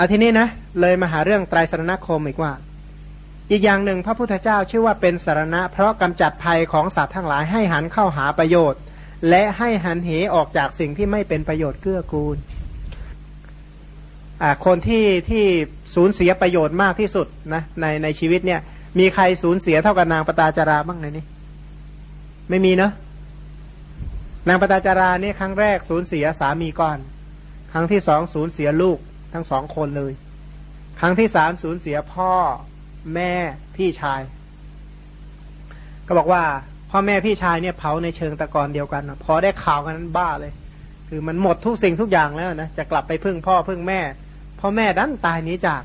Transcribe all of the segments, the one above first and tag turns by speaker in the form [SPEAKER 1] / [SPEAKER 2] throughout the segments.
[SPEAKER 1] อาทีนี้นะ เลยมาหาเรื่องไตรสรณคมอีกว่า อีกอย่างหนึ่งพระพุทธเจ้าชื่อว่าเป็นสารณะ เพราะกำจัดภัยของสัตว์ทั้งหลายให้หันเข้าหาประโยชน์ และให้หันเหออกจากสิ่งที่ไม่เป็นประโยชน์เกื้อกูลคนที่ที่สูญเสียประโยชน์มากที่สุดนะในในชีวิตเนี่ย มีใครสูญเสียเท่ากับนางปตาจาราบ้างในนี้ ไม่มีเนาะนางปตาจาราเนี่ยครั้งแรกสูญเสียสามีก่อน ครั้งที่สองสูญเสียลูก ทั้งสองคนเลย ครั้งที่สามสูญเสียพ่อแม่พี่ชาย ก็บอกว่า พ่อแม่พี่ชายเนี่ยเผาในเชิงตะกอนเดียวกันพอได้ข่าวกันนั้นบ้าเลย คือมันหมดทุกสิ่งทุกอย่างแล้วนะจะกลับไปพึ่งพ่อพึ่งแม่ พ่อแม่ดันตายนี้จาก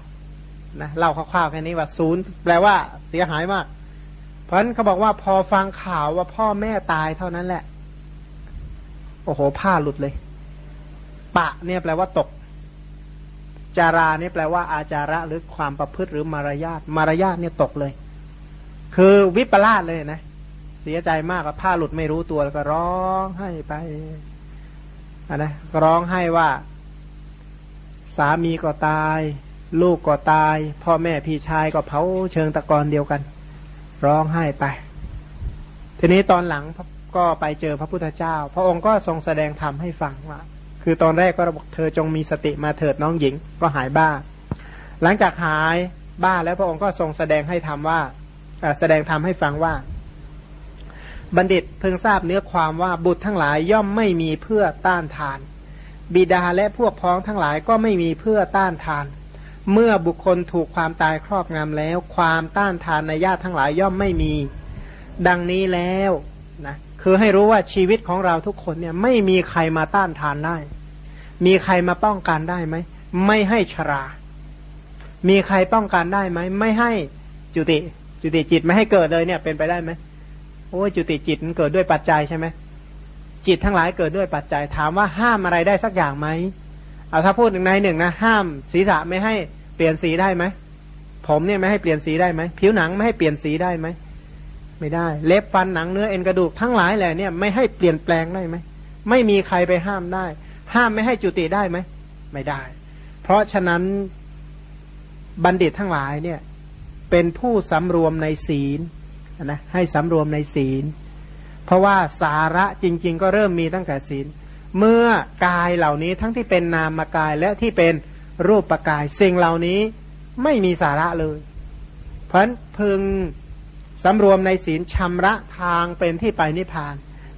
[SPEAKER 1] นะเล่าคร่าวๆแค่นี้ว่าศูนย์แปลว่าเสียหายมาก เพราะฉะนั้นเขาบอกว่าพอฟังข่าวว่าพ่อแม่ตายเท่านั้นแหละ โอ้โหผ้าหลุดเลย ปะเนี่ยแปลว่าตก จารานี่แปลว่าอาจาระหรือความประพฤติหรือมารยาทมารยาทเนี่ยตกเลย คือวิปลาสเลยนะ เสียใจมากกับผ้าหลุดไม่รู้ตัวแล้วก็ร้องให้ไปอันนะร้องให้ว่า สามีก็ตาย ลูกก็ตาย พ่อแม่พี่ชายก็เผาเชิงตะกอนเดียวกัน ร้องไห้ไป ทีนี้ตอนหลังก็ไปเจอพระพุทธเจ้า พระองค์ก็ทรงแสดงธรรมให้ฟังว่า คือตอนแรกก็บอกเธอจงมีสติมาเถิดน้องหญิง ก็หายบ้า หลังจากหายบ้าแล้วพระองค์ก็ทรงแสดงให้ธรรมว่าแสดงธรรมให้ฟังว่า บัณฑิตเพิ่งทราบเนื้อความว่าบุตรทั้งหลายย่อมไม่มีเพื่อต้านทาน บิดาและพวกพ้องทั้งหลายก็ไม่มีเพื่อต้านทาน เมื่อบุคคลถูกความตายครอบงำแล้ว ความต้านทานในญาติทั้งหลายย่อมไม่มี ดังนี้แล้วนะคือให้รู้ว่าชีวิตของเราทุกคนเนี่ยไม่มีใครมาต้านทานได้ มีใครมาป้องกันได้ไหม ไม่ให้ชรา มีใครป้องกันได้ไหม ไม่ให้จุติ จุติจิตไม่ให้เกิดเลยเนี่ย เป็นไปได้ไหมโอ้จุติจิตมันเกิดด้วยปัจจัยใช่ไหมจิตทั้งหลายเกิดด้วยปัจจัย ถามว่าห้ามอะไรได้สักอย่างไหมเอาถ้าพูดหนึ่งในหนึ่งนะห้ามศีรษะไม่ให้เปลี่ยนสีได้ไหมผมเนี่ยไม่ให้เปลี่ยนสีได้ไหมผิวหนังไม่ให้เปลี่ยนสีได้ไหมไม่ได้ เล็บฟันหนังเนื้อเอ็นกระดูกทั้งหลายแหละเนี่ยไม่ให้เปลี่ยนแปลงได้ไหมไม่มีใครไปห้ามได้ ห้ามไม่ให้จุติได้ไหมไม่ได้ เพราะฉะนั้นบัณฑิตทั้งหลายเนี่ยเป็นผู้สำรวมในศีลนะให้สำรวมในศีล เพราะว่าสาระจริง ๆ ก็เริ่มมีตั้งแต่ศีล เมื่อกายเหล่านี้ทั้งที่เป็นนามกายและที่เป็นรูปปกายสิ่งเหล่านี้ไม่มีสาระเลย เพราะฉะนั้นพึงสำรวมในศีลชำระทางเป็นที่ไปนิพพาน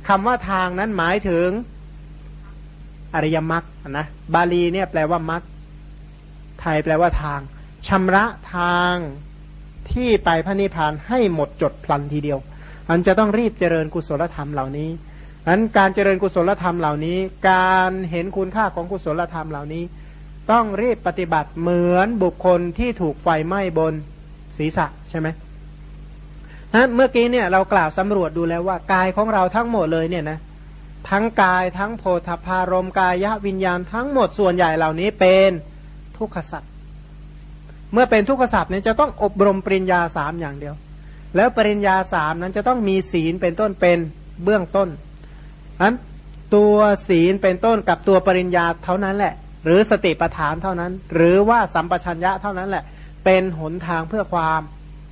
[SPEAKER 1] คำว่าทางนั้นหมายถึง อริยมรรคนะบาลีเนี่ยแปลว่ามรรคไทยแปลว่าทางชำระทางที่ไปพระนิพพานให้หมดจดพลันทีเดียว อันจะต้องรีบเจริญกุศลธรรมเหล่านี้อันการเจริญกุศลธรรมเหล่านี้ การเห็นคุณค่าของกุศลธรรมเหล่านี้ ต้องรีบปฏิบัติเหมือนบุคคลที่ถูกไฟไหม้บนศีรษะใช่ไหมนะเมื่อกี้เนี่ยเรากล่าวสำรวจดูแล้วว่ากายของเราทั้งหมดเลยเนี่ยนะ ทั้งกายทั้งโพธพารมกายะวิญญาณทั้งหมดส่วนใหญ่เหล่านี้เป็นทุกขสัตว์เมื่อเป็นทุกขสัตว์เนี่ยจะต้องอบรมปริญญาสามอย่างเดียว แล้วปริญญาสามนั้นจะต้องมีศีลเป็นต้นเป็นเบื้องต้นอันตัวศีลเป็นต้นกับตัวปริญญาเท่านั้นแหละ หรือสติปัฏฐานเท่านั้น หรือว่าสัมปชัญญะเท่านั้นแหละ เป็นหนทางเพื่อความ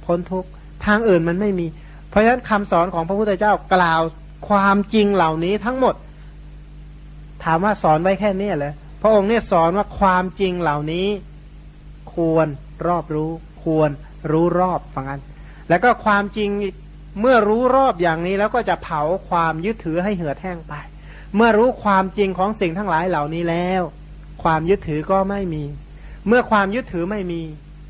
[SPEAKER 1] พ้นทุกข์ทางอื่นมันไม่มี เพราะฉะนั้นคำสอนของพระพุทธเจ้ากล่าว ความจริงเหล่านี้ทั้งหมด ถามว่าสอนไว้แค่นี้เหรอพระองค์เนี่ยสอนว่าความจริงเหล่านี้ ควรรอบรู้ ควรรู้รอบฟังกันแล้วก็ความจริงเมื่อรู้รอบอย่างนี้แล้วก็จะเผาความยึดถือให้เหือดแห้งไป เมื่อรู้ความจริงของสิ่งทั้งหลายเหล่านี้แล้ว ความยึดถือก็ไม่มี เมื่อความยึดถือไม่มี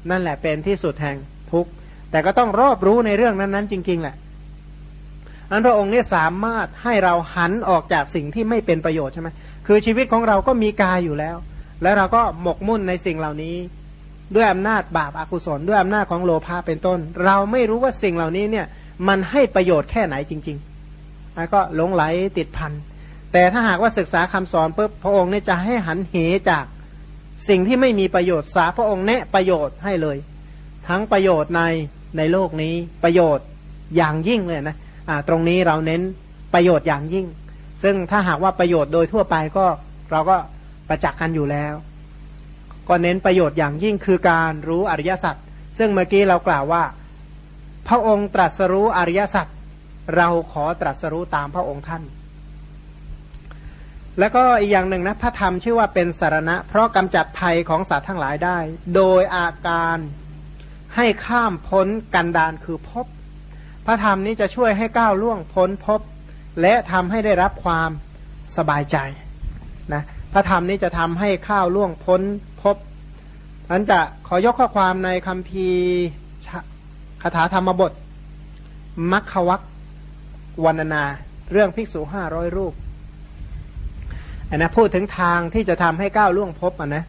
[SPEAKER 1] นั่นแหละเป็นที่สุดแห่งทุกข์แต่ก็ต้องรอบรู้ในเรื่องนั้นๆ จริง ๆ แหละ อันพระองค์นี่สามารถให้เราหันออกจากสิ่งที่ไม่เป็นประโยชน์ใช่ไหมคือชีวิตของเราก็มีกายอยู่แล้ว แล้วเราก็หมกมุ่นในสิ่งเหล่านี้ ด้วยอำนาจบาปอากุศล ด้วยอำนาจของโลภะเป็นต้น เราไม่รู้ว่าสิ่งเหล่านี้เนี่ยมันให้ประโยชน์แค่ไหนจริงๆแล้วก็หลงไหลติดพันแต่ถ้าหากว่าศึกษาคำสอนปุ๊บพระองค์เนี่ยจะให้หันเหจากสิ่งที่ไม่มีประโยชน์สาพระองค์แนะประโยชน์ให้เลย ทั้งประโยชน์ในในโลกนี้ประโยชน์อย่างยิ่งเลยนะ ตรงนี้เราเน้นประโยชน์อย่างยิ่ง ซึ่งถ้าหากว่าประโยชน์โดยทั่วไปก็เราก็ประจักษ์กันอยู่แล้ว ก็เน้นประโยชน์อย่างยิ่งคือการรู้อริยสัจซึ่งเมื่อกี้เรากล่าวว่า พระองค์ตรัสรู้อริยสัจเราขอตรัสรู้ตามพระองค์ท่าน แล้วก็อีกอย่างหนึ่งนะพระธรรมชื่อว่าเป็นสารณะ เพราะกำจัดภัยของสัตว์ทั้งหลายได้ โดยอาการให้ข้ามพ้นกันดานคือพบ พระธรรมนี้จะช่วยให้ก้าวล่วงพ้นพบ และทำให้ได้รับความสบายใจนะพระธรรมนี้จะทำให้ข้าวล่วงพ้นพบนั้นจะขอยกข้อความในคำพีคาถาธรรมบท มัคควักวันนา เรื่องภิกษุห้าร้อยรูปอันนะพูดถึงทางที่จะทำให้ก้าวล่วงพบอะนะ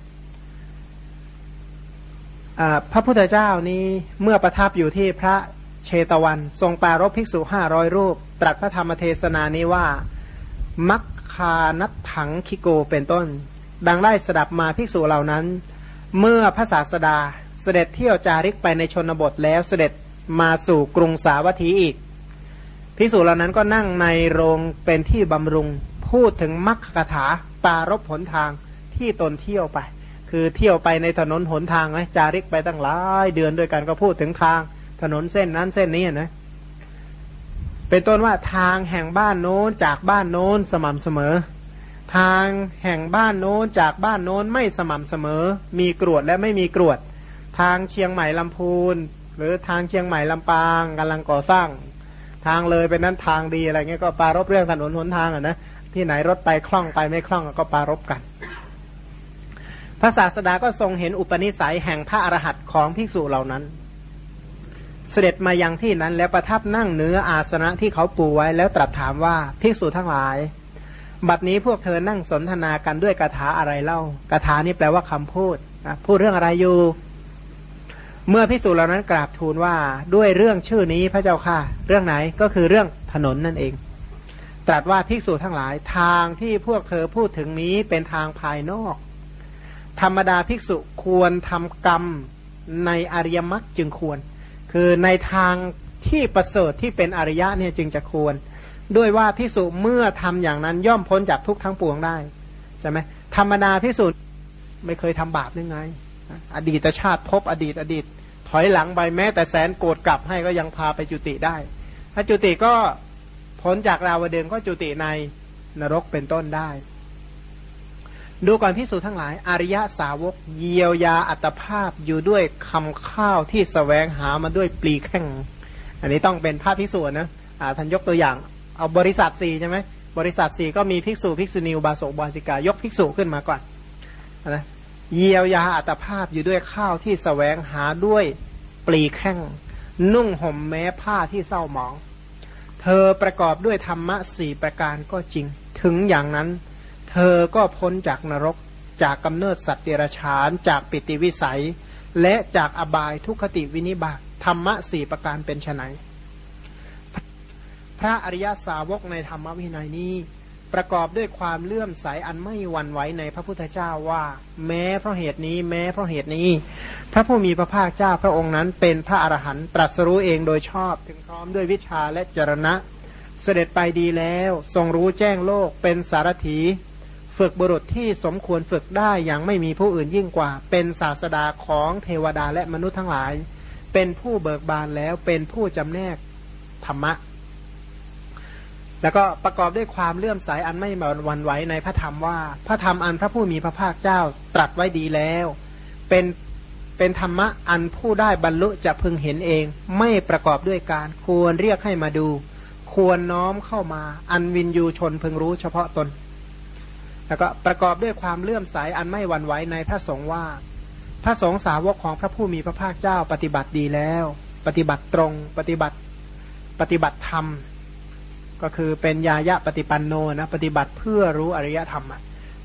[SPEAKER 1] พระพุทธเจ้านี้เมื่อประทับอยู่ที่พระ เชตวัน ทรงปารบภิกษุห้าร้อยรูป ตรัสพระธรรมเทศนานี้ว่า มัคคานัตถังคิโกเป็นต้น ดังได้สดับมาภิกษุเหล่านั้น เมื่อพระศาสดาเสด็จเที่ยวจาริกไปในชนบทแล้วเสด็จมาสู่กรุงสาวัตถีอีกภิกษุเหล่านั้นก็นั่งในโรงเป็นที่บำรุง พูดถึงมรรคถาปารบผลทางที่ตนเที่ยวไป คือเที่ยวไปในถนนหนทางไหมจาริกไปตั้งหลายเดือนด้วยกันก็พูดถึงทาง ถนนเส้นนั้นเส้นนี้นะเป็นต้นว่าทางแห่งบ้านโน้นจากบ้านโน้นสม่ำเสมอ ทางแห่งบ้านโน้นจากบ้านโน้นไม่สม่ำเสมอ มีกรวดและไม่มีกรวด ทางเชียงใหม่ลำพูน หรือทางเชียงใหม่ลำปางกำลังก่อสร้าง ทางเลยเป็นนั้นทางดีอะไรเงี้ยก็ปารบเรื่องถนนหนทางอะนะที่ไหนรถไปคล่องไปไม่คล่องก็ปารบกันพระศาสดาก็ทรงเห็นอุปนิสัยแห่งพระอรหันต์ของภิกษุเหล่านั้น เสด็จมายังที่นั้นแล้วประทับนั่งเนื้ออาสนะที่เขาปูไว้แล้วตรัสถามว่าภิกษุทั้งหลาย บัดนี้พวกเธอนั่งสนทนากันด้วยคาถาอะไรเล่ากาถานี้แปลว่าคำพูดพูดเรื่องอะไรอยู่ เมื่อภิกษุเหล่านั้นกราบทูลว่าด้วยเรื่องชื่อนี้พระเจ้าค่ะ เรื่องไหนก็คือเรื่องถนนนั่นเอง ตรัสว่าภิกษุทั้งหลายทางที่พวกเธอพูดถึงนี้เป็นทางภายนอก ธรรมดาภิกษุควรทำกรรมในอริยมรรคจึงควร คือในทางที่ประเสริฐที่เป็นอริยะเนี่ยจึงจะควร ด้วยว่าภิกษุเมื่อทำอย่างนั้นย่อมพ้นจากทุกทั้งปวงได้ใช่ไหมธรรมดาภิกษุไม่เคยทำบาปยังไง อดีตชาติพบอดีตอดีต ถอยหลังไปแม้แต่แสนโกรธกลับให้ก็ยังพาไปจุติได้ถ้าจุติก็พ้นจากราวเดึงก็จุติในนรกเป็นต้นได้ ดูก่อนพิสูจทั้งหลาย อริยสาวกเยียวยาอัตภาพอยู่ด้วยคำข้าวที่สแสวงหามาด้วยปลีแข้ง อันนี้ต้องเป็นภาพพิสูจนะท่านยกตัวอย่าง เอาบริษัทสี่ใช่ไหมบริษัทสี่ก็มีภิกษุภิกษุณีบาสกบาสิกายกภิกษุขึ้นมาก่อนนะเยียวยาอัตภาพอยู่ด้วยข้าวที่สแสวงหาด้วยปลีแข้ง นุ่งห่มแม้ผ้าที่เศร้าหมอง เธอประกอบด้วยธรรมะสี่ประการก็จริง ถึงอย่างนั้น เธอก็พ้นจากนรกจากกำเนิดสัตว์เดรัจฉานจากปิติวิสัย และจากอบายทุคติวินิบาตธรรมะสี่ประการเป็นไนพระอริยสาวกในธรรมวินัยนี้ ประกอบด้วยความเลื่อมใสอันไม่หวั่นไหวในพระพุทธเจ้าว่า แม้เพราะเหตุนี้แม้เพราะเหตุนี้ พระผู้มีพระภาคเจ้าพระองค์นั้น เป็นพระอรหันต์ตรัสรู้เองโดยชอบถึงพร้อมด้วยวิชาและจรณะ เสด็จไปดีแล้ว ทรงรู้แจ้งโลกเป็นสารถี ฝึกบุรุษที่สมควรฝึกได้อย่างไม่มีผู้อื่นยิ่งกว่า เป็นศาสดาของเทวดาและมนุษย์ทั้งหลาย เป็นผู้เบิกบานแล้วเป็นผู้จำแนกธรรมะ แล้วก็ประกอบด้วยความเลื่อมใสอันไม่หวั่นไหวในพระธรรมว่า พระธรรมอันพระผู้มีพระภาคเจ้าตรัสไว้ดีแล้ว เป็นเป็นธรรมะอันผู้ได้บรรลุจะพึงเห็นเอง ไม่ประกอบด้วยการควรเรียกให้มาดู ควรน้อมเข้ามา อันวินยูชนพึงรู้เฉพาะตน แล้วก็ประกอบด้วยความเลื่อมใสอันไม่หวั่นไหวในพระสงฆ์ว่า พระสงฆ์สาวกของพระผู้มีพระภาคเจ้าปฏิบัติดีแล้ว ปฏิบัติตรง ปฏิบัติปฏิบัติธรรม ก็คือเป็นยายะปฏิปันโนนะปฏิบัติเพื่อรู้อริยธรรม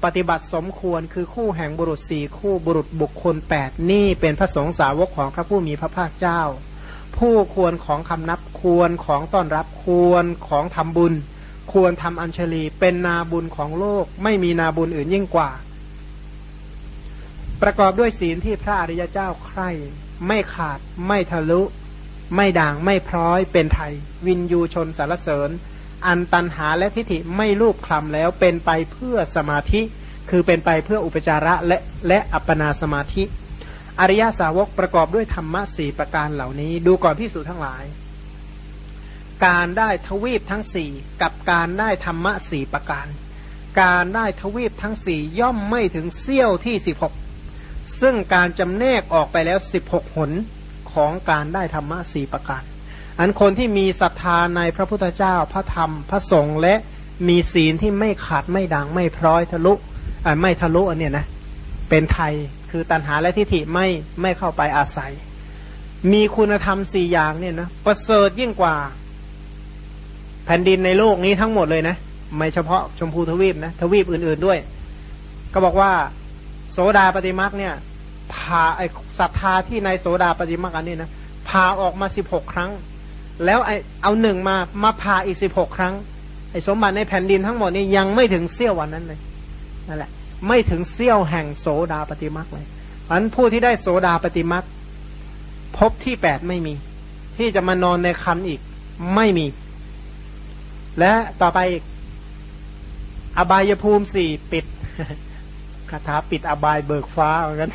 [SPEAKER 1] ปฏิบัติสมควรคือคู่แห่งบุรุษสี่คู่บุรุษบุคคลแปดนี่เป็นพระสงฆ์สาวกของพระผู้มีพระภาคเจ้า ผู้ควรของคำนับควรของต้อนรับควรของทำบุญ ควรทำอัญชลีเป็นนาบุญของโลก ไม่มีนาบุญอื่นยิ่งกว่า ประกอบด้วยศีลที่พระอริยเจ้าใคร่ไม่ขาด ไม่ทะลุ ไม่ด่างไม่พร้อยเป็นไทย วินยูชนสารเสริญ อันตันหาและทิฏฐิไม่รูปคลำแล้วเป็นไปเพื่อสมาธิ คือเป็นไปเพื่ออุปจาระและและอัปปนาสมาธิ อริยสาวกประกอบด้วยธรรมะสี่ประการเหล่านี้ ดูก่อนพิสูจทั้งหลาย การได้ทวีปทั้งสี่กับการได้ธรรมะสี่ประการ การได้ทวีปทั้งสี่ย่อมไม่ถึงเสี้ยวที่สิบหกซึ่งการจำแนกออกไปแล้วสิบหกหนของการได้ธรรมะสี่ประการ อันคนที่มีศรัทธาในพระพุทธเจ้าพระธรรมพระสงฆ์และมีศีลที่ไม่ขาดไม่ดังไม่พร้อยทะลุไม่ทะลุอันเนี้ยนะเป็นไทยคือตัณหาและทิฏฐิไม่ไม่เข้าไปอาศัย มีคุณธรรมสี่อย่างเนี่ยนะประเสริฐยิ่งกว่า ผ่นดินในโลกนี้ทั้งหมดเลยนะ ไม่เฉพาะชมพูทวีปนะทวีปอื่นๆด้วย ก็บอกว่า โสดาปฏิมักเนี่ยพาไอศรัทธาที่ในโสดาปฏิมักอันนี้นะพาออกมาสิบหกครั้ง แล้วไอเอาหนึ่งมามาพาอีกสิบหกครั้งไอสมบัติในแผ่นดินทั้งหมดนี้ยังไม่ถึงเสี้ยววันนั้นเลยนั่นแหละ ไม่ถึงเสี้ยวแห่งโสดาปฏิมักเลยอันผู้ที่ได้โสดาปฏิมักพบที่แปดไม่มี ที่จะมานอนในคันอีกไม่มี และต่อไปอบายภูมิสี่ปิดคาถาปิดอบายเบิกฟ้าเหมือนกัน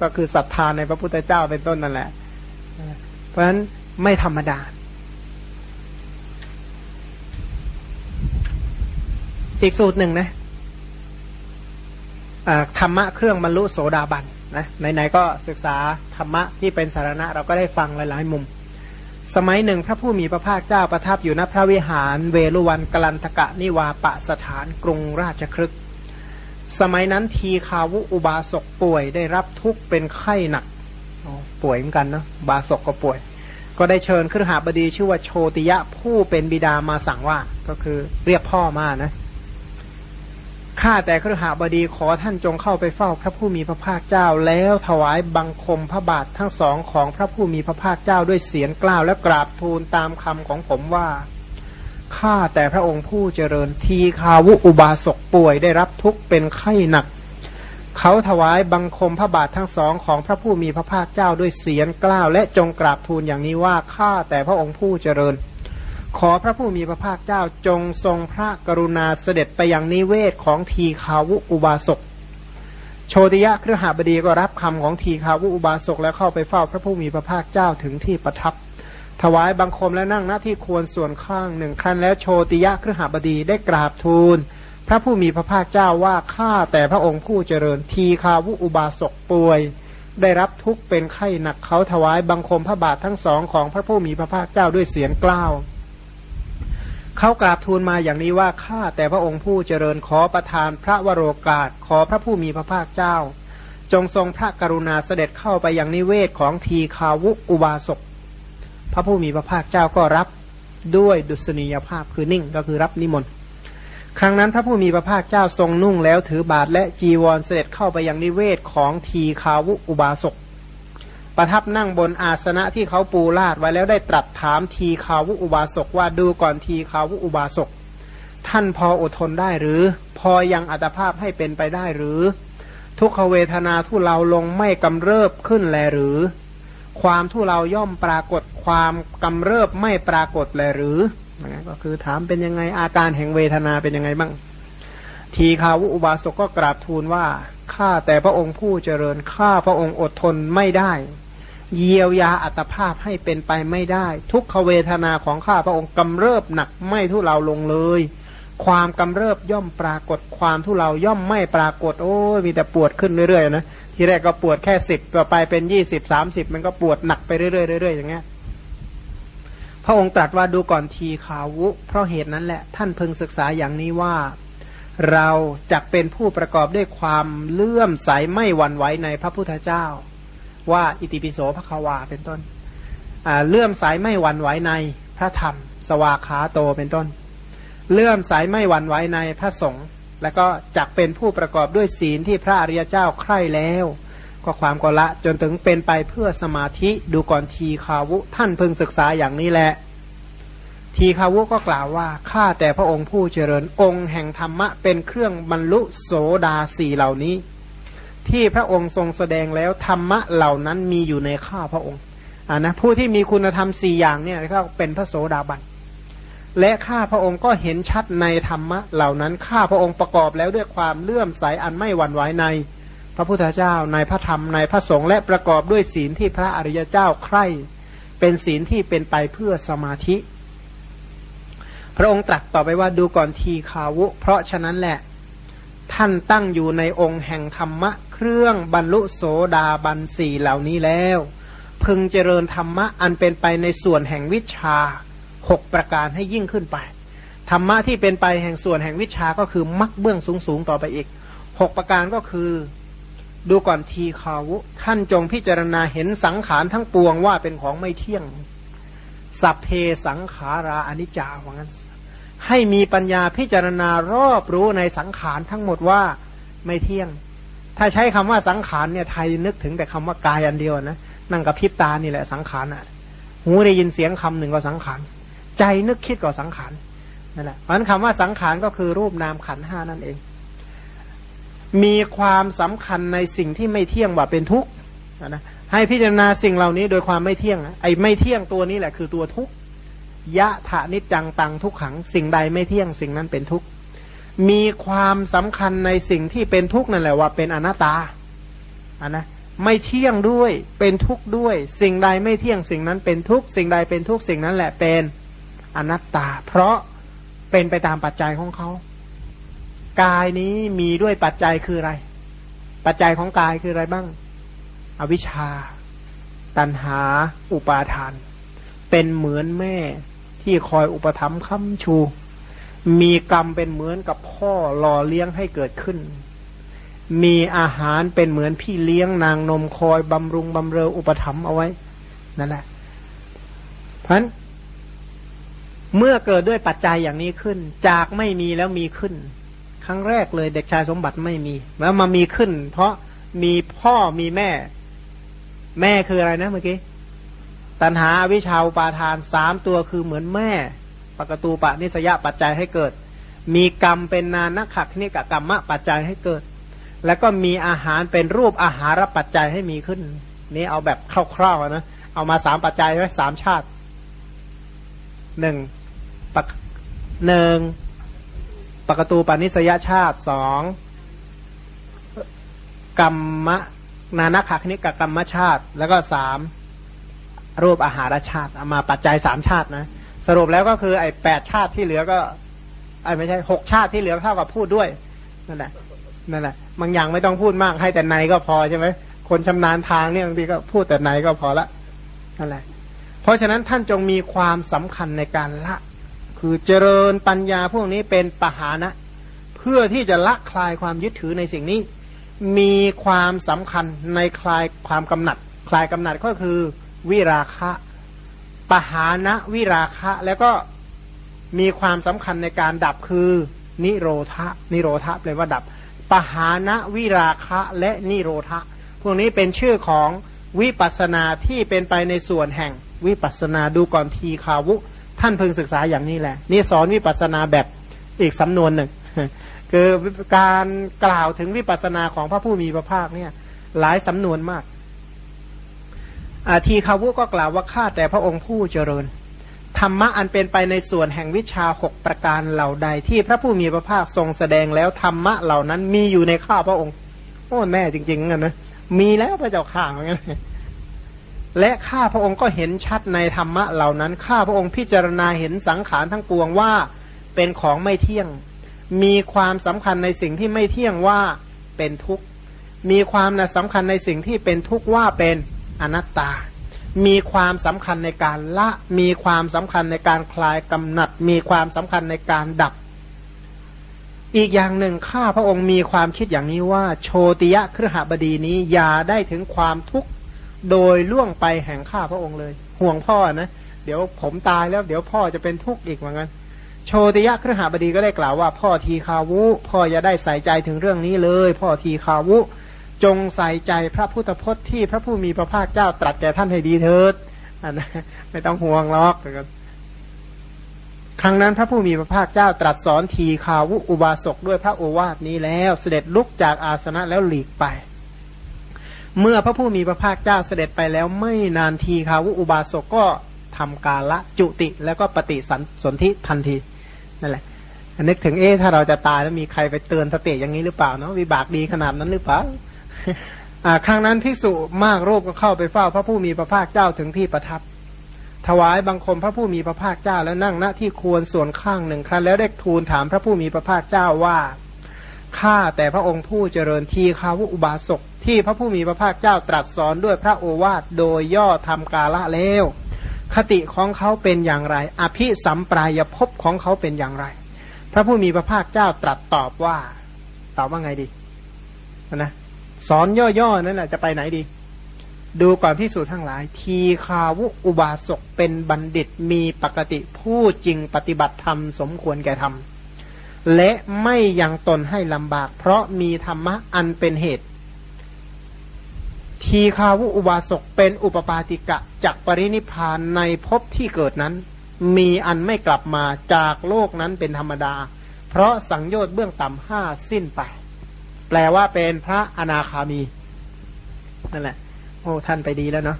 [SPEAKER 1] ก็คือศรัทธาในพระพุทธเจ้าเป็นต้นนั่นแหละ เพราะฉะนั้นไม่ธรรมดา อีกสูตรหนึ่งนะธรรมะเครื่องบรรลุโสดาบันนะไหนๆก็ศึกษาธรรมะที่เป็นสารณะ เราก็ได้ฟังหลายๆมุม สมัยหนึ่งพระผู้มีพระภาคเจ้าประทับอยู่ณพระวิหารเวลุวันกลันทกะนิวาปะสถานกรุงราชครึก สมัยนั้นทีคาวุอุบาสกป่วยได้รับทุกข์เป็นไข้หนักป่วยเหมือนกันนะบาศกก็ป่วย ก็ได้เชิญครหาบดีชื่อว่าโชติยะผู้เป็นบิดามาสั่งว่า ก็คือเรียกพ่อมานะ ข้าแต่ครหาบดีขอท่านจงเข้าไปเฝ้าพระผู้มีพระภาคเจ้า แล้วถวายบังคมพระบาททั้งสองของพระผู้มีพระภาคเจ้าด้วยเสียงกล้าวและกราบทูลตามคำของผมว่าข้าแต่พระองค์ผู้เจริญทีคาวุอุบาสกป่วยได้รับทุกข์เป็นไข้หนัก เขาถวายบังคมพระบาททั้งสองของพระผู้มีพระภาคเจ้าด้วยเสียงกล้าวและจงกราบทูลอย่างนี้ว่าข้าแต่พระองค์ผู้เจริญ ขอพระผู้มีพระภาคเจ้าจงทรงพระกรุณาเสด็จไปยังนิเวศของทีคาวุอุบาสก โชติยะเครือหาบดีก็รับคำของทีคาวุอุบาสกแล้วเข้าไปเฝ้าพระผู้มีพระภาคเจ้าถึงที่ประทับ ถวายบังคมและนั่งหน้าที่ควรส่วนข้างหนึ่งครั้นแล้วโชติยะครหบดีได้กราบทูล พระผู้มีพระภาคเจ้าว่าข้าแต่พระองค์ผู้เจริญทีคาวุอุบาสกป่วย ได้รับทุกข์เป็นไข้หนักเขาถวายบังคมพระบาททั้งสองของพระผู้มีพระภาคเจ้าด้วยเสียงกล้าว เขากราบทูลมาอย่างนี้ว่าข้าแต่พระองค์ผู้เจริญขอประทานพระวโรกาสขอพระผู้มีพระภาคเจ้า จงทรงพระกรุณาเสด็จเข้าไปยังนิเวศของทีคาวุอุบาสกพระผู้มีพระภาคเจ้าก็รับด้วยดุษณียภาพคือนิ่งก็คือรับนิมนต์ครั้งนั้นพระผู้มีพระภาคเจ้าทรงนุ่งแล้วถือบาตรและจีวรเสด็จเข้าไปยังนิเวศของทีฆาวุอุบาสก ประทับนั่งบนอาสนะที่เขาปูลาดไว้แล้วได้ตรัสถามทีฆาวุอุบาสกว่าดูก่อนทีฆาวุอุบาสก ท่านพออดทนได้หรือ พอยังอัตภาพให้เป็นไปได้หรือ ทุกขเวทนาทุเลาลงไม่กำเริบขึ้นแลหรือ ความทุเราย่อมปรากฏความกำเริบไม่ปรากฏเลยหรือก็คือถามเป็นยังไงอาการแห่งเวทนาเป็นยังไงบ้าง ทีคาวุอุบาสกก็กราบทูลว่าข้าแต่พระองค์ผู้เจริญข้าพระองค์อดทนไม่ได้ เยียวยาอัตภาพให้เป็นไปไม่ได้ ทุกขเวทนาของข้าพระองค์กำเริบหนักไม่ทุเลาลงเลย ความกำเริบย่อมปรากฏความทุเลาย่อมไม่ปรากฏ โอ้ยมีแต่ปวดขึ้นเรื่อยๆนะทีแรกก็ปวดแค่สิบต่อไปเป็นยี่สิบสามสิบมันก็ปวดหนักไปเรื่อยๆเรื่อยๆอย่างเงี้ยพระองค์ตรัสว่าดูก่อนทีขาวุ เพราะเหตุนั้นแหละท่านพึงศึกษาอย่างนี้ว่า เราจะเป็นผู้ประกอบด้วยความเลื่อมใสไม่หวั่นไหวในพระพุทธเจ้า ว่าอิติปิโสพระควาเป็นต้นเลื่อมใสไม่หวั่นไหวในพระธรรม สวากขาโตเป็นต้น เลื่อมใสไม่หวั่นไหวในพระสงฆ์แล้วก็จักเป็นผู้ประกอบด้วยศีลที่พระอริยเจ้าใคร่แล้ว ก็ความก็ละจนถึงเป็นไปเพื่อสมาธิดูก่อนทีคาวุท่านพึงศึกษาอย่างนี้แหละ ทีคาวุก็กล่าวว่าข้าแต่พระองค์ผู้เจริญองค์แห่งธรรมะเป็นเครื่องบรรลุโสดาสีเหล่านี้ ที่พระองค์ทรงแสดงแล้วธรรมะเหล่านั้นมีอยู่ในข้าพระองค์อ่านะผู้ที่มีคุณธรรมสี่อย่างเนี่ยก็เป็นพระโสดาบันและข้าพระองค์ก็เห็นชัดในธรรมะเหล่านั้นข้าพระองค์ประกอบแล้วด้วยความเลื่อมใสอันไม่หวั่นไหวใน พระพุทธเจ้าในพระธรรมในพระสงฆ์และประกอบด้วยศีลที่พระอริยเจ้าใคร่เป็นศีลที่เป็นไปเพื่อสมาธิ พระองค์ตรัสต่อไปว่าดูก่อนทีขาวุ เพราะฉะนั้นแหละ ท่านตั้งอยู่ในองค์แห่งธรรมะ เครื่องบรรลุโสดาบันสี่เหล่านี้แล้ว พึงเจริญธรรมะอันเป็นไปในส่วนแห่งวิชาหกประการให้ยิ่งขึ้นไปธรรมะที่เป็นไปแห่งส่วนแห่งวิชาก็คือมักเบื้องสูงสูงต่อไปอีกหกประการก็คือ ดูก่อนทีขาวท่านจงพิจารณาเห็นสังขารทั้งปวงว่าเป็นของไม่เที่ยง สัพเพสังขาราอนิจจาว่างั้น ให้มีปัญญาพิจารณารอบรู้ในสังขารทั้งหมดว่าไม่เที่ยง ถ้าใช้คำว่าสังขารเนี่ยไทยนึกถึงแต่คำว่ากายอันเดียวนะนั่งกับพิบตานี่แหละสังขารอะหูได้ยินเสียงคำหนึ่งก็สังขารใจนึกคิดก่อสังขารนั่นแหละเพราะนั้นคำว่าสังขารก็คือรูปนามขันห้านั่นเอง มีความสำคัญในสิ่งที่ไม่เที่ยงว่าเป็นทุกข์นะให้พิจารณาสิ่งเหล่านี้โดยความไม่เที่ยงไอ้ไม่เที่ยงตัวนี้แหละคือตัวทุกข์ยะถานิจจังตังทุกขัง สิ่งใดไม่เที่ยงสิ่งนั้นเป็นทุกข์ มีความสำคัญในสิ่งที่เป็นทุกข์นั่นแหละว่าเป็นอนัตตาอะนะไม่เที่ยงด้วยเป็นทุกข์ด้วย สิ่งใดไม่เที่ยงสิ่งนั้นเป็นทุกข์สิ่งใดเป็นทุกข์สิ่งนั้นแหละเป็นอนัตตา เพราะเป็นไปตามปัจจัยของเขากายนี้มีด้วยปัจจัยคืออะไร ปัจจัยของกายคืออะไรบ้าง อวิชชา ตัณหา อุปาทาน เป็นเหมือนแม่ที่คอยอุปถัมภ์ค้ำชู มีกรรมเป็นเหมือนกับพ่อหล่อเลี้ยงให้เกิดขึ้น มีอาหารเป็นเหมือนพี่เลี้ยงนางนมคอยบำรุงบำเรออุปถัมภ์เอาไว้ นั่นแหละเพราะเมื่อเกิดด้วยปัจจัยอย่างนี้ขึ้น จากไม่มีแล้วมีขึ้น ครั้งแรกเลยเด็กชายสมบัติไม่มี แล้วมามีขึ้น เพราะมีพ่อมีแม่ แม่คืออะไรนะเมื่อกี้ตันหาวิชาวปาทานสามตัวคือเหมือนแม่ ปกตูปะนิสยปัจจัยให้เกิด มีกรรมเป็นนานักขักนี่กกรรมะปัจจัยให้เกิด แล้วก็มีอาหารเป็นรูปอาหารปัจจัยให้มีขึ้น นี่เอาแบบคร่าวๆนะเอามาสามปัจจัยไว้สามชาติหนึ่งปหนึ่งปกตูปานิสยชาติสองกรรมะนานาคคณิกกรรมชาติ แล้วก็สามรูปอาหารชาติเอามาปัจจัยสามชาตินะ สรุปแล้วก็คือไอ้แปดชาติที่เหลือก็ไอ้ไม่ใช่หกชาติที่เหลือเท่ากับพูดด้วยนั่นแหละนั่นแหละบางอย่างไม่ต้องพูดมากให้แต่ในก็พอใช่ไหมคนชำนาญทางเนี่ยบางทีก็พูดแต่ในก็พอละนั่นแหละ เพราะฉะนั้นท่านจงมีความสำคัญในการละ คือเจริญปัญญาพวกนี้เป็นปหานะ เพื่อที่จะละคลายความยึดถือในสิ่งนี้ มีความสำคัญในคลายความกำหนัด คลายกำหนัดก็คือวิราคะ ปหานะวิราคะ แล้วก็มีความสำคัญในการดับคือนิโรธะนิโรธะแปลว่าดับ ปหานะวิราคะและนิโรธะ พวกนี้เป็นชื่อของวิปัสนาที่เป็นไปในส่วนแห่งวิปัสนาดูก่อนทีคาวุ ท่านพิ่งศึกษาอย่างนี้แหละ นี่สอนวิปัสนาแบบอีกสำนวนหนึ่งคือการกล่าวถึงวิปัสนาของพระผู้มีพระภาคเนี่ยหลายสำนวนมาก ทีคาวุก็กล่าวว่าข้าแต่พระองค์ผู้เจริญ ธรรมะอันเป็นไปในส่วนแห่งวิชาหกประการเหล่าใดที่พระผู้มีพระภาคทรงแสดงแล้วธรรมะเหล่านั้นมีอยู่ในข้าพระองค์โอ้แม่จริงๆกันะมีแล้วพระเจ้าข่าเหมือนกันและข้าพระองค์ก็เห็นชัดในธรรมะเหล่านั้นข้าพระองค์พิจารณาเห็นสังขารทั้งปวงว่าเป็นของไม่เที่ยง มีความสำคัญในสิ่งที่ไม่เที่ยงว่าเป็นทุกข์ มีความนะสำคัญในสิ่งที่เป็นทุกข์ว่าเป็น อนัตตา มีความสำคัญในการละ มีความสำคัญในการคลายกำหนัด มีความสำคัญในการดับ อีกอย่างหนึ่งข้าพระองค์มีความคิดอย่างนี้ว่า โชติยะครหบดีนี้อย่าได้ถึงความทุกข์โดยล่วงไปแห่งข้าพระองค์เลย ห่วงพ่อนะ เดี๋ยวผมตายแล้ว เดี๋ยวพ่อจะเป็นทุกข์อีกเหมือนกันโชติยะครหบดีก็ได้กล่าวว่า พ่อทีคาวุ พ่ออย่าได้ใส่ใจถึงเรื่องนี้เลย พ่อทีคาวุ จงใส่ใจพระพุทธพจน์ที่พระผู้มีพระภาคเจ้าตรัสแก่ท่านให้ดีเถิดอันนะไม่ต้องห่วงหรอกครั้งนั้นพระผู้มีพระภาคเจ้าตรัสสอนทีคาวุอุบาสกด้วยพระโอวาทนี้แล้วเสด็จลุกจากอาสนะแล้วหลีกไป เมื่อพระผู้มีพระภาคเจ้าเสด็จไปแล้วไม่นานทีคาวุอุบาสกก็ทำกาละจุติแล้วก็ปฏิสันสนธิทันทีนั่นแหละนึกถึงเอ๊ะถ้าเราจะตายแล้วมีใครไปเตือนสติอย่างนี้หรือเปล่าเนาะวิบากดีขนาดนั้นหรือเปล่า ครั้งนั้นภิกษุมากรูปก็เข้าไปเฝ้าพระผู้มีพระภาคเจ้าถึงที่ประทับ ถวายบังคมพระผู้มีพระภาคเจ้าแล้วนั่งณที่ควรส่วนข้างหนึ่งครั้นแล้วได้ทูลถามพระผู้มีพระภาคเจ้าว่าข้าแต่พระองค์ผู้เจริญทีคาวุอุบาสกที่พระผู้มีพระภาคเจ้าตรัสสอนด้วยพระโอวาทโดยย่อทำกาละแล้ว คติของเขาเป็นอย่างไร อภิสัมปรายภพของเขาเป็นอย่างไร พระผู้มีพระภาคเจ้าตรัสตอบว่า ตอบว่าไงดีนะ สอนย่อๆนั่นแหละจะไปไหนดี ดูก่อนพิสูจน์ทั้งหลาย ทีคาวุอุบาสกเป็นบัณฑิตมีปกติผู้จริงปฏิบัติธรรมสมควรแก่ธรรมและไม่ยังตนให้ลำบาก เพราะมีธรรมะอันเป็นเหตุ ทีคาวุอุบาสกเป็นอุปปาติกะจากปรินิพานในภพที่เกิดนั้น มีอันไม่กลับมาจากโลกนั้นเป็นธรรมดา เพราะสังโยชน์เบื้องต่ำห้าสิ้นไป แปลว่าเป็นพระอนาคามีนั่นแหละ โอ้ท่านไปดีแล้วเนาะ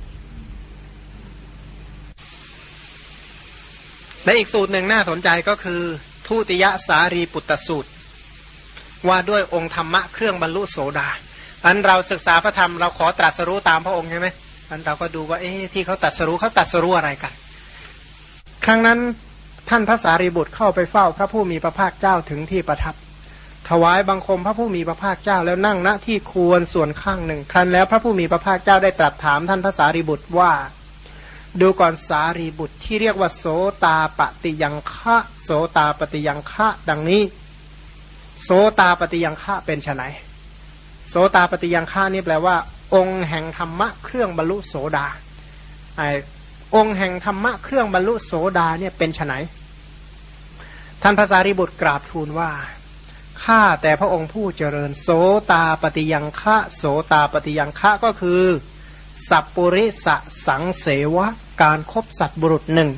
[SPEAKER 1] และอีกสูตรหนึ่งน่าสนใจก็คือ ทุติยสารีปุตตสูตร ว่าด้วยองค์ธรรมะเครื่องบรรลุโสดาอันเราศึกษาพระธรรมเราขอตรัสรู้ตามพระองค์ใช่ไหมอันเราก็ดูว่าเอ๊ะที่เขาตรัสรู้เขาตรัสรู้อะไรกัน ครั้งนั้นท่านพระสารีบุตรเข้าไปเฝ้าพระผู้มีพระภาคเจ้าถึงที่ประทับ ถวายบังคมพระผู้มีพระภาคเจ้าแล้วนั่งณที่ควรส่วนข้างหนึ่ง ครั้นแล้วพระผู้มีพระภาคเจ้าได้ตรัสถามท่านพระสารีบุตรว่า ดูก่อนสารีบุตรที่เรียกว่าโสตาปฏิยังคะโสตาปฏิยังคะดังนี้ โสตาปฏิยังคะเป็นไนโสตาปฏิยังคะนี่แปลว่า องค์แห่งธรรมะเครื่องบรรลุโสดาไอองค์แห่งธรรมะเครื่องบรรลุโสดาเนี่ยเป็นไนท่านพระสารีบุตรกราบทูลว่า ข้าแต่พระองค์ผู้เจริญ โสตาปฏิยังคะโสตาปฏิยังคะก็คือ สัพปุริสสังเสวะ การครบสัตบุรุษหนึ่ง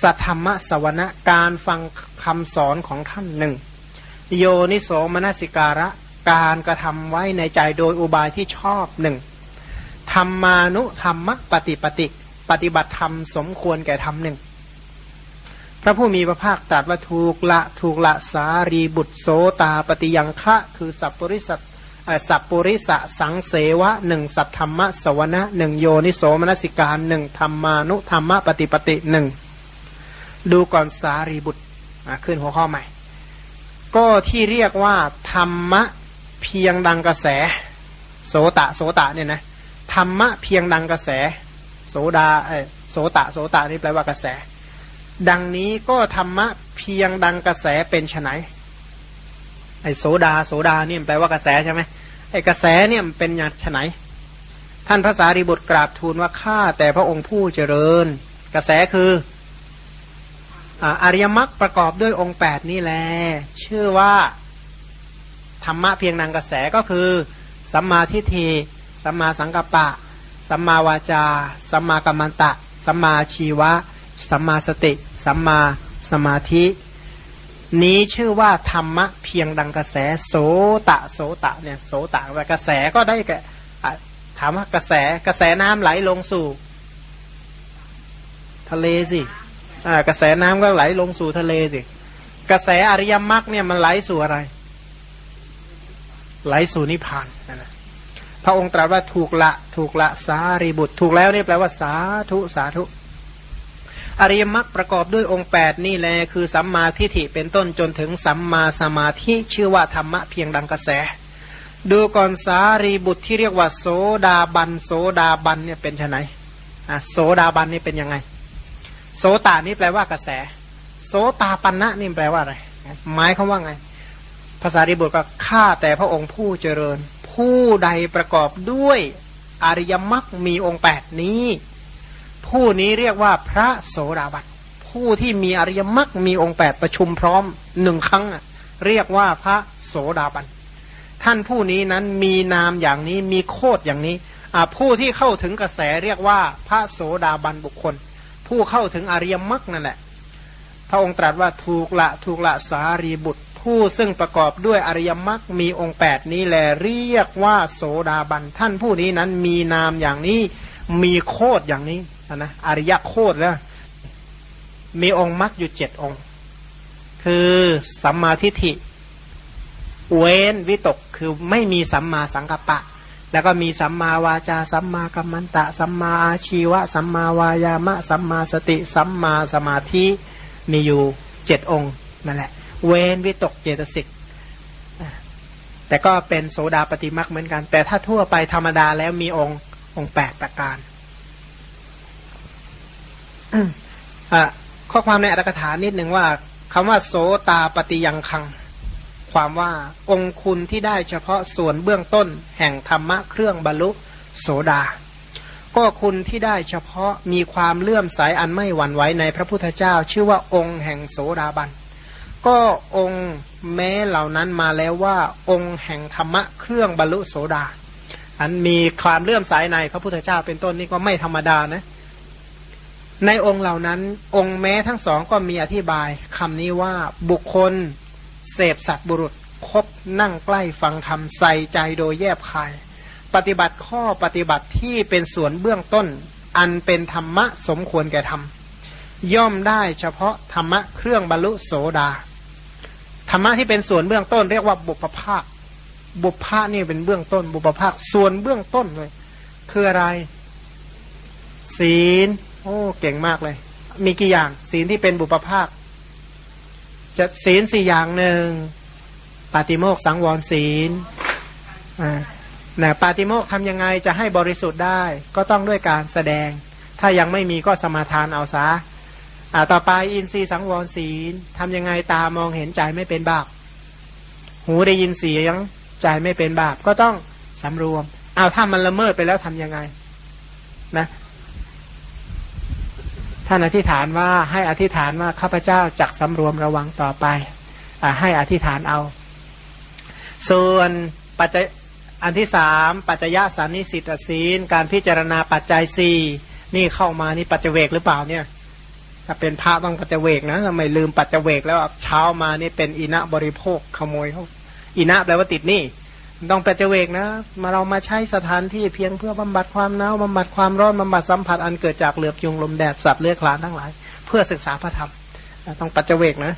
[SPEAKER 1] สัทธรรมสวนะการฟังคำสอนของท่านหนึ่งโยนิโสมนสิการะการกระทำไว้ในใจโดยอุบายที่ชอบหนึ่งธรรมานุธรรมปฏิปติปฏิบัติธรรมสมควรแก่ธรรมหนึ่ง พระผู้มีพระภาคตรัสว่าถูกละถูกละสารีบุตรโสตาปฏิยังคะคือสัพปริสัตสัพปริสะสังเสวะหนึ่งสัทธรรมะสวนะหนึ่งโยนิโสมนสิการหนึ่งธรรมานุธรรมะปฏิปติหนึ่งดูก่อนสารีบุตรขึ้นหัวข้อใหม่ ก็ที่เรียกว่าธรรมะเพียงดังกระแส โสตะโสตะเนี่ยนะธรรมะเพียงดังกระแส โสดาโสตะโสตะนี่แปลว่ากระแส ดังนี้ก็ธรรมะเพียงดังกระแสเป็นไนไอโสดาโสดาเนี่ยแปลว่ากระแสใช่ไหมไอกระแสเนี่ยเป็นหยัดฉไนท่านพระสารีบุตรกราบทูลว่าข้าแต่พระองค์ผู้เจริญ กระแสคืออริยมรรคประกอบด้วยองค์แปดนี่แหละชื่อว่าธรรมะเพียงนางกระแสก็คือสัมมาทิฏฐิสัมมาสังกัปปะ สัมมาวาจา สัมมากัมมันตะ สัมมาชีวะ สัมมาสติ สัมมาสมาธิ นี้ชื่อว่าธรรมะเพียงดังกระแสโสตะโสตะเนี่ยโสตะว่ากระแสก็ได้แก่ถามว่ากระแสกระแสน้ำไหลลงสู่ ทะเลสิอ่ากระแสน้ำก็ไหลลงสู่ทะเลสิ กระแสอริยมรรคเนี่ยมันไหลสู่อะไร ไหลสู่นิพพานนะพระองค์ตรัสว่าถูกละ ถูกละสารีบุตร ถูกแล้วนี่แปลว่าสาธุสาธุ อริยมรรคประกอบด้วยองค์ 8 นี่แหละคือสัมมาทิฏฐิเป็นต้นจนถึงสัมมาสมาธิชื่อว่าธรรมะเพียงดังกระแส ดูก่อนสารีบุตรที่เรียกว่าโสดาบันโสดาบันเนี่ยเป็นไงอะโสดาบันนี่เป็นยังไง โสตานี่แปลว่ากระแส โสตาปันนะนี่แปลว่าอะไรหมายเขาว่าไง ภาษาริบุตรก็ข้าแต่พระองค์ผู้เจริญ ผู้ใดประกอบด้วยอริยมรรคมีองค์แปดนี้ ผู้นี้เรียกว่าพระโสดาบันผู้ที่มีอริยมรรคมีองค์แปดประชุมพร้อมหนึ่งครั้งเรียกว่าพระโสดาบันท่านผู้นี้นั้นมีนามอย่างนี้มีโคดอย่างนี้ผู้ที่เข้าถึงกระแสเรียกว่าพระโสดาบันบุคคล ผู้เข้าถึงอริยมรรคนั่นแหละพระองค์ตรัสว่าถูกละถูกละสารีบุตร ผู้ซึ่งประกอบด้วยอริยมรรคมีองค์แปดนี้แหละเรียกว่าโสดาบันท่านผู้นี้นั้นมีนามอย่างนี้มีโคดอย่างนี้ นะอริยโคตรแล้วมีองค์มรรคอยู่เจ็ดองค์ คือสัมมาทิฏฐิเว้นวิตกคือไม่มีสัมมาสังกัปปะ แล้วก็มีสัมมาวาจา สัมมากัมมันตะ สัมมาอาชีวะ สัมมาวายามะ สัมมาสติ สัมมาสมาธิมีอยู่เจ็ดองค์นั่นแหละ เว้นวิตกเจตสิกแต่ก็เป็นโสดาปฏิมักเหมือนกัน แต่ถ้าทั่วไปธรรมดาแล้วมีองค์องค์แปดประการ ข้อความในอัตถกถานิดหนึ่งว่าคำว่าโสตาปฏิยังคัง ความว่าองคุณที่ได้เฉพาะส่วนเบื้องต้น แห่งธรรมะเครื่องบรรลุโสดา ก็คุณที่ได้เฉพาะมีความเลื่อมใสอันไม่หวั่นไหวในพระพุทธเจ้า ชื่อว่าองค์แห่งโสดาบัน ก็องค์แม้เหล่านั้นมาแล้วว่า องค์แห่งธรรมะเครื่องบรรลุโสดา อันมีความเลื่อมใสในพระพุทธเจ้าเป็นต้นนี่ก็ไม่ธรรมดานะ ในองค์เหล่านั้นองค์แม้ทั้งสองก็มีอธิบายคำนี้ว่าบุคคล เสพสัตบุรุษคบนั่งใกล้ฟังธรรมใส่ใจโดยแยบคาย ปฏิบัติข้อปฏิบัติที่เป็นส่วนเบื้องต้น อันเป็นธรรมะสมควรแก่ธรรม ย่อมได้เฉพาะธรรมะเครื่องบรรลุโสดา ธรรมะที่เป็นส่วนเบื้องต้น เรียกว่าบุพภาค บุพภาคนี่เป็นเบื้องต้น บุพภาคส่วนเบื้องต้นเลย คืออะไร ศีล โอ้เก่งมากเลย มีกี่อย่าง ศีลที่เป็นบุปภาคจะศีลสี่อย่างหนึ่งปาติโมกสังวรศีลอ่านะปาติโมกทำยังไงจะให้บริสุทธิ์ได้ ก็ต้องด้วยการแสดง ถ้ายังไม่มีก็สมาทานเอาซะอ่าต่อไปอินทรีย์สังวรศีลทำยังไงตามองเห็นใจไม่เป็นบาปหูได้ยินเสียงใจไม่เป็นบาปก็ต้องสำรวม เอาถ้ามันละเมิดไปแล้วทำยังไงนะ ท่านอธิษฐานว่าให้อธิษฐานว่าข้าพเจ้าจักสำรวมระวังต่อไปอให้อธิษฐานเอา ส่วนปัจจัยอันที่สามปัจจยสันนิสิตศีล การพิจารณาปัจจัยสี่นี่เข้ามานี่ปัจเจเวกหรือเปล่าเนี่ย ถ้าเป็นพระต้องปัจเจเวกนะทำไมลืมปัจเจเวกแล้วเช้ามานี่เป็นอินะบริโภคขโมยเขาอินะแปลว่าติดนี่ ต้องปัจเจเวกนะ มาเรามาใช้สถานที่เพียงเพื่อบำบัดความหนาวบำบัดความร้อนบำบัดสัมผัสอันเกิดจากเหลือบยุงลมแดดสัตว์เลื้อยคลานทั้งหลาย เพื่อศึกษาพระธรรม ต้องปัจเจเวกนะ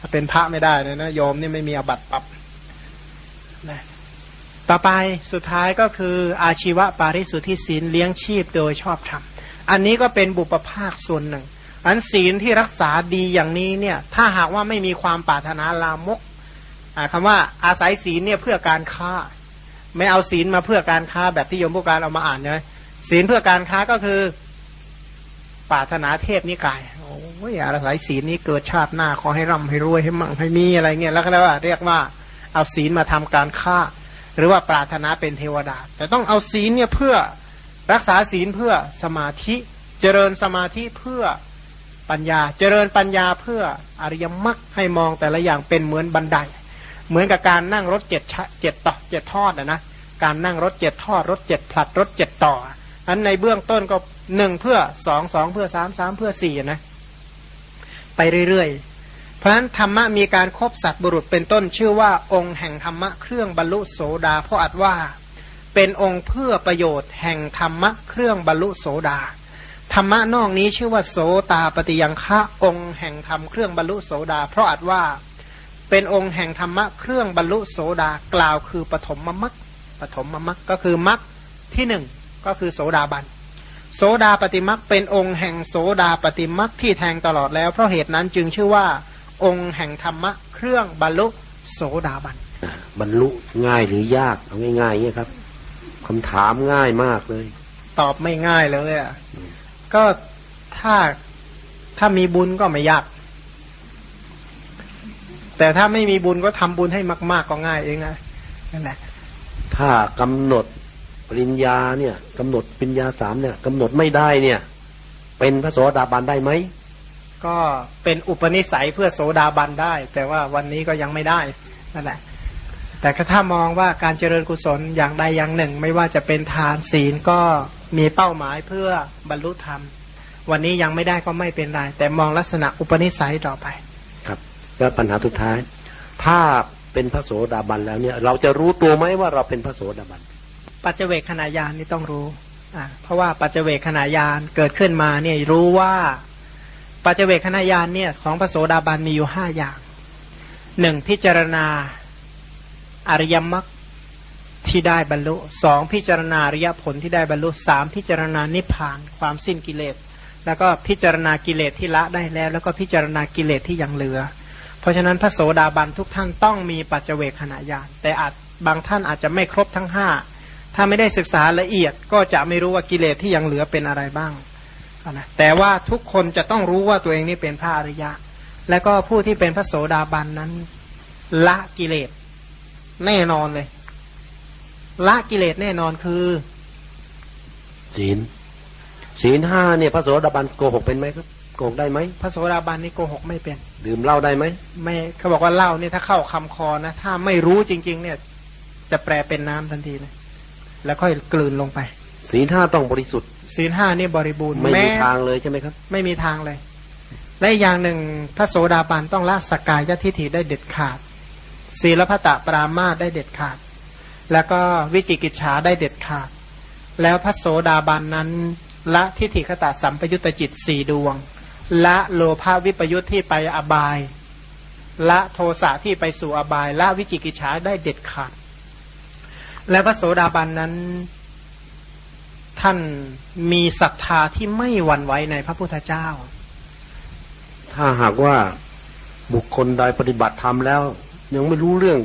[SPEAKER 1] ถ้าเป็นพระไม่ได้นะนะโยมนี่ไม่มีอบัตปรับนะต่อไปสุดท้ายก็คืออาชีวะปาริสุทธิศีลเลี้ยงชีพโดยชอบธรรม อันนี้ก็เป็นบุปภาคส่วนหนึ่ง อันศีลที่รักษาดีอย่างนี้เนี่ย ถ้าหากว่าไม่มีความปรารถนาลามก คำว่าอาศัยศีลเนี่ยเพื่อการค้า ไม่เอาศีลมาเพื่อการค้าแบบที่โยมผู้การเอามาอ่านเลยศีลเพื่อการค้าก็คือปาถนาเทพนิกายโอ้ยอาศัยศีลนี้เกิดชาติหน้าขอให้ร่ำให้รวยให้มั่งให้มีอะไรเงี้ยแล้วก็เรียกว่าเรียกว่าเอาศีลมาทำการค้า หรือว่าปรารถนาเป็นเทวดา แต่ต้องเอาศีลเนี่ยเพื่อรักษาศีลเพื่อสมาธิเจริญสมาธิเพื่อปัญญา เจริญปัญญาเพื่ออริยมรรคให้มองแต่ละอย่างเป็นเหมือนบันได เหมือนกับการนั่งรถเจ็ดเจ็ดต่อเจ็ดทอดนะนะการนั่งรถเจ็ดทอดรถเจ็ดผลัดรถเจ็ดต่ออันในเบื้องต้นก็หนึ่งเพื่อสองสองเพื่อสามสามเพื่อสี่นะไปเรื่อยๆ เพราะฉะนั้นธรรมะมีการครบสัตว์บุรุษเป็นต้นชื่อว่าองค์แห่งธรรมะเครื่องบรรลุโสดาเพราะอัดว่า เป็นองค์เพื่อประโยชน์แห่งธรรมะเครื่องบรรลุโสดา ธรรมะนอกนี้ชื่อว่าโสตาปฏิยังฆะองค์แห่งธรรมเครื่องบรรลุโสดา เพราะอัดว่า เป็นองค์แห่งธรรมะเครื่องบรรลุโสดากล่าวคือปฐมมมัคปฐมมมัคก็คือมัคที่หนึ่งก็คือโสดาบันโสดาปฏิมัคเป็นองค์แห่งโสดาปฏิมัคที่แทงตลอดแล้ว เพราะเหตุนั้นจึงชื่อว่า องค์แห่งธรรมะเครื่องบรรลุโสดาบัน
[SPEAKER 2] บรรลุง่ายหรือยากเอาง่ายๆเงี้ยครับคำถามง่ายมากเลย
[SPEAKER 1] ตอบไม่ง่ายเลยอะก็ถ้าถ้ามีบุญก็ไม่ยาก แต่ถ้าไม่มีบุญก็ทำบุญให้มาก ๆก็ง่ายเองนะนั่นแหละ
[SPEAKER 2] ถ้ากำหนดปริญญาเนี่ยกำหนดปริญญาสามเนี่ยกำหนดไม่ได้เนี่ย เป็นพระโสดาบันได้ไหม
[SPEAKER 1] ก็เป็นอุปนิสัยเพื่อโสดาบันได้ แต่ว่าวันนี้ก็ยังไม่ได้นั่นแหละ แต่ถ้ามองว่าการเจริญกุศลอย่างใดอย่างหนึ่ง ไม่ว่าจะเป็นทานศีลก็มีเป้าหมายเพื่อบรรลุธรรม วันนี้ยังไม่ได้ก็ไม่เป็นไรแต่มองลักษณะอุปนิสัยต่อไป
[SPEAKER 2] แล้วปัญหาสุดท้าย ถ้าเป็นพระโสดาบันแล้วเนี่ย เราจะรู้ตัวไหมว่าเราเป็นพระโสดาบัน
[SPEAKER 1] ปัจเจเวกขณะยานนี่ต้องรู้อ่าเพราะว่าปัจเจเวกขณะยานเกิดขึ้นมาเนี่ยรู้ว่าปัจเจเวกขณะยานเนี่ยของพระโสดาบันมีอยู่ห้าอย่างหนึ่งพิจารณาอริยมรรคที่ได้บรรลุสองพิจารณาอริยผลที่ได้บรรลุสามพิจารณานิพพานความสิ้นกิเลส แล้วก็พิจารณากิเลสที่ละได้แล้ว แล้วก็พิจารณากิเลสที่ยังเหลือ เพราะฉะนั้นพระโสดาบันทุกท่านต้องมีปัจเจเวกขณะยานแต่อาจบางท่านอาจจะไม่ครบทั้งห้าถ้าไม่ได้ศึกษาละเอียดก็จะไม่รู้ว่ากิเลสที่ยังเหลือเป็นอะไรบ้างนะแต่ว่าทุกคนจะต้องรู้ว่าตัวเองนี่เป็นพระอริยะ และก็ผู้ที่เป็นพระโสดาบันนั้น ละกิเลสแน่นอนเลย ละกิเลสแน่นอนคือ
[SPEAKER 2] ศีลศีลห้าเนี่ยพระโสดาบันโกหกเป็นไหมครับ โกหกได้ไหม
[SPEAKER 1] พระโสดาบันนี่โกหกไม่เป็น
[SPEAKER 2] ดื่มเหล้าได้ไหม
[SPEAKER 1] ไม่เขาบอกว่าเหล้านี่ถ้าเข้าคำคอนะ ถ้าไม่รู้จริง ๆ เนี่ย จะแปลเป็นน้ำทันทีเลยแล้วค่อยกลืนลงไป
[SPEAKER 2] ศีลห้าต้องบริสุทธิ์
[SPEAKER 1] ศีลห้านี่บริบูรณ์
[SPEAKER 2] ไม่มี
[SPEAKER 1] แทา
[SPEAKER 2] งเลยใช่ไหมครับ
[SPEAKER 1] ไม่มีทางเลย และอีกอย่างหนึ่งพระโสดาบันต้องละสกกายทิฏฐิได้เด็ดขาด ศีลพัตตปรามาสได้เด็ดขาด แล้วก็วิจิกิจฉาได้เด็ดขาด แล้วพระโสดาบันนั้นละทิฏฐิคตาสัมปยุตตจิตสี่ดวง ละโลภาวิปยุตที่ไปอบาย ละโทสะที่ไปสู่อบาย ละวิจิกิจฉาได้เด็ดขาด และพระโสดาบันนั้น ท่านมีศรัทธาที่ไม่หวั่นไหวในพระพุทธเจ้า
[SPEAKER 2] ถ้าหากว่าบุคคลใดปฏิบัติธรรมแล้ว ยังไม่รู้เรื่อง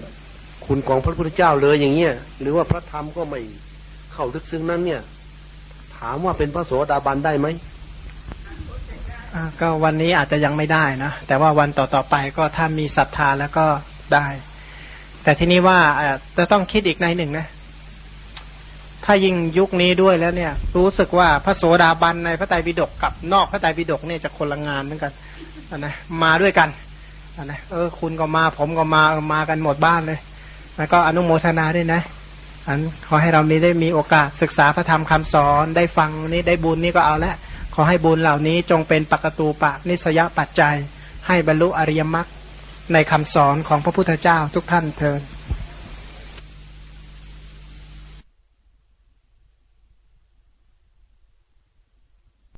[SPEAKER 2] คุณของพระพุทธเจ้าเลยอย่างเงี้ยหรือว่าพระธรรมก็ไม่เข้าลึกซึ้งนั้นเนี่ย ถามว่าเป็นพระโสดาบันได้ไหม
[SPEAKER 1] ก็วันนี้อาจจะยังไม่ได้นะ แต่ว่าวันต่อๆไปก็ถ้ามีศรัทธาแล้วก็ได้ แต่ทีนี้ว่าจะต้องคิดอีกในหนึ่งนะ ถ้ายิ่งยุคนี้ด้วยแล้วเนี่ย รู้สึกว่าพระโสดาบันในพระไตรปิฎกกับนอกพระไตรปิฎกเนี่ยจะคนละงานเหมือนกันนะมาด้วยกันนะเออ คุณก็มาผมก็มามากันหมดบ้านเลย แล้วก็อนุโมทนาด้วยนะอันขอให้เรามีได้มีโอกาสศึกษาพระธรรมคำสอนได้ฟังนี่ได้บุญนี่ก็เอาละ อให้บุญเหล่านี้จงเป็นปกตูปะนิสยปัจจัย ให้บรรลุอริยมรรคในคำสอนของพระพุทธเจ้าทุกท่านเทิน